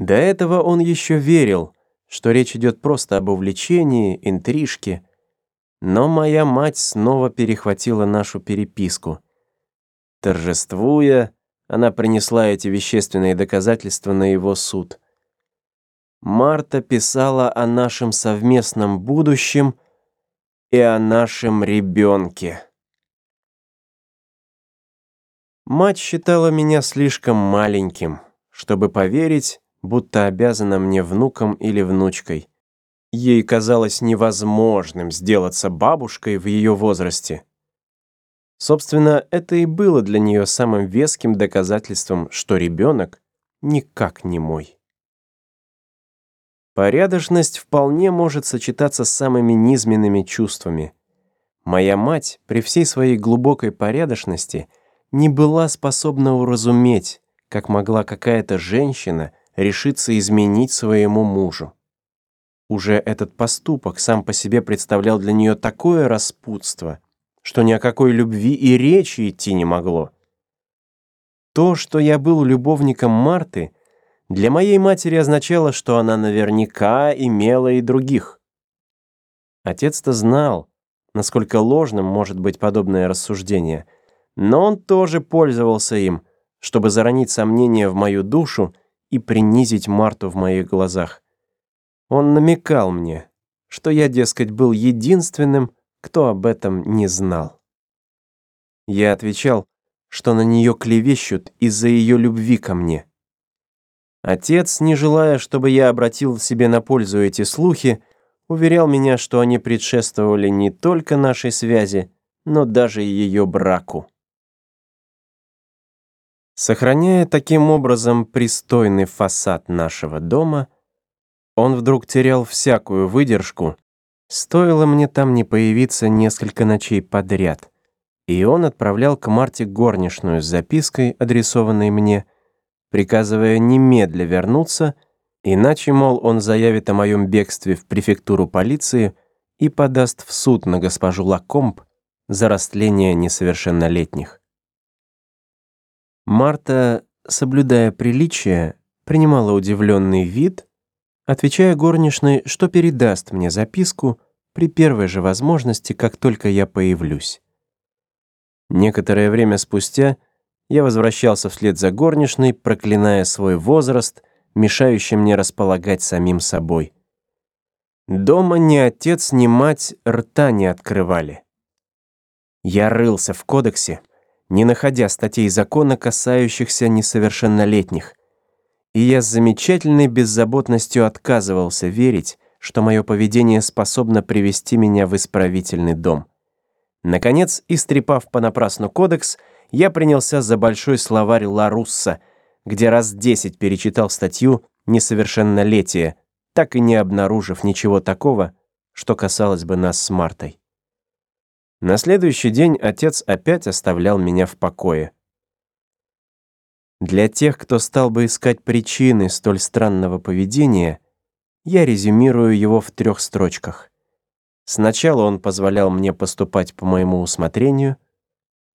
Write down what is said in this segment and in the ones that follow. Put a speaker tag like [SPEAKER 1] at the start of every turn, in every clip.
[SPEAKER 1] До этого он еще верил, что речь идет просто об увлечении, интрижке. Но моя мать снова перехватила нашу переписку. Торжествуя, она принесла эти вещественные доказательства на его суд. Марта писала о нашем совместном будущем и о нашем ребенке. Мать считала меня слишком маленьким, чтобы поверить, будто обязана мне внуком или внучкой. Ей казалось невозможным сделаться бабушкой в ее возрасте. Собственно, это и было для нее самым веским доказательством, что ребенок никак не мой. Порядочность вполне может сочетаться с самыми низменными чувствами. Моя мать при всей своей глубокой порядочности не была способна уразуметь, как могла какая-то женщина решиться изменить своему мужу. Уже этот поступок сам по себе представлял для нее такое распутство, что ни о какой любви и речи идти не могло. То, что я был любовником Марты, для моей матери означало, что она наверняка имела и других. Отец-то знал, насколько ложным может быть подобное рассуждение, но он тоже пользовался им, чтобы заронить сомнения в мою душу и принизить Марту в моих глазах. Он намекал мне, что я, дескать, был единственным, кто об этом не знал. Я отвечал, что на нее клевещут из-за ее любви ко мне. Отец, не желая, чтобы я обратил себе на пользу эти слухи, уверял меня, что они предшествовали не только нашей связи, но даже ее браку. Сохраняя таким образом пристойный фасад нашего дома, он вдруг терял всякую выдержку, стоило мне там не появиться несколько ночей подряд, и он отправлял к Марте горничную с запиской, адресованной мне, приказывая немедля вернуться, иначе, мол, он заявит о моем бегстве в префектуру полиции и подаст в суд на госпожу Лакомб за растление несовершеннолетних. Марта, соблюдая приличие, принимала удивленный вид, отвечая горничной, что передаст мне записку при первой же возможности, как только я появлюсь. Некоторое время спустя я возвращался вслед за горничной, проклиная свой возраст, мешающий мне располагать самим собой. Дома ни отец, ни мать рта не открывали. Я рылся в кодексе, не находя статей закона, касающихся несовершеннолетних. И я с замечательной беззаботностью отказывался верить, что мое поведение способно привести меня в исправительный дом. Наконец, истрепав понапрасну кодекс, я принялся за большой словарь Ларусса, где раз десять перечитал статью «Несовершеннолетие», так и не обнаружив ничего такого, что касалось бы нас с Мартой. На следующий день отец опять оставлял меня в покое. Для тех, кто стал бы искать причины столь странного поведения, я резюмирую его в трех строчках. Сначала он позволял мне поступать по моему усмотрению,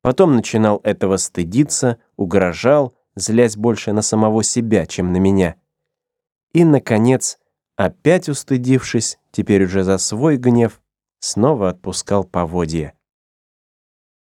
[SPEAKER 1] потом начинал этого стыдиться, угрожал, злясь больше на самого себя, чем на меня. И, наконец, опять устыдившись, теперь уже за свой гнев, снова отпускал поводья.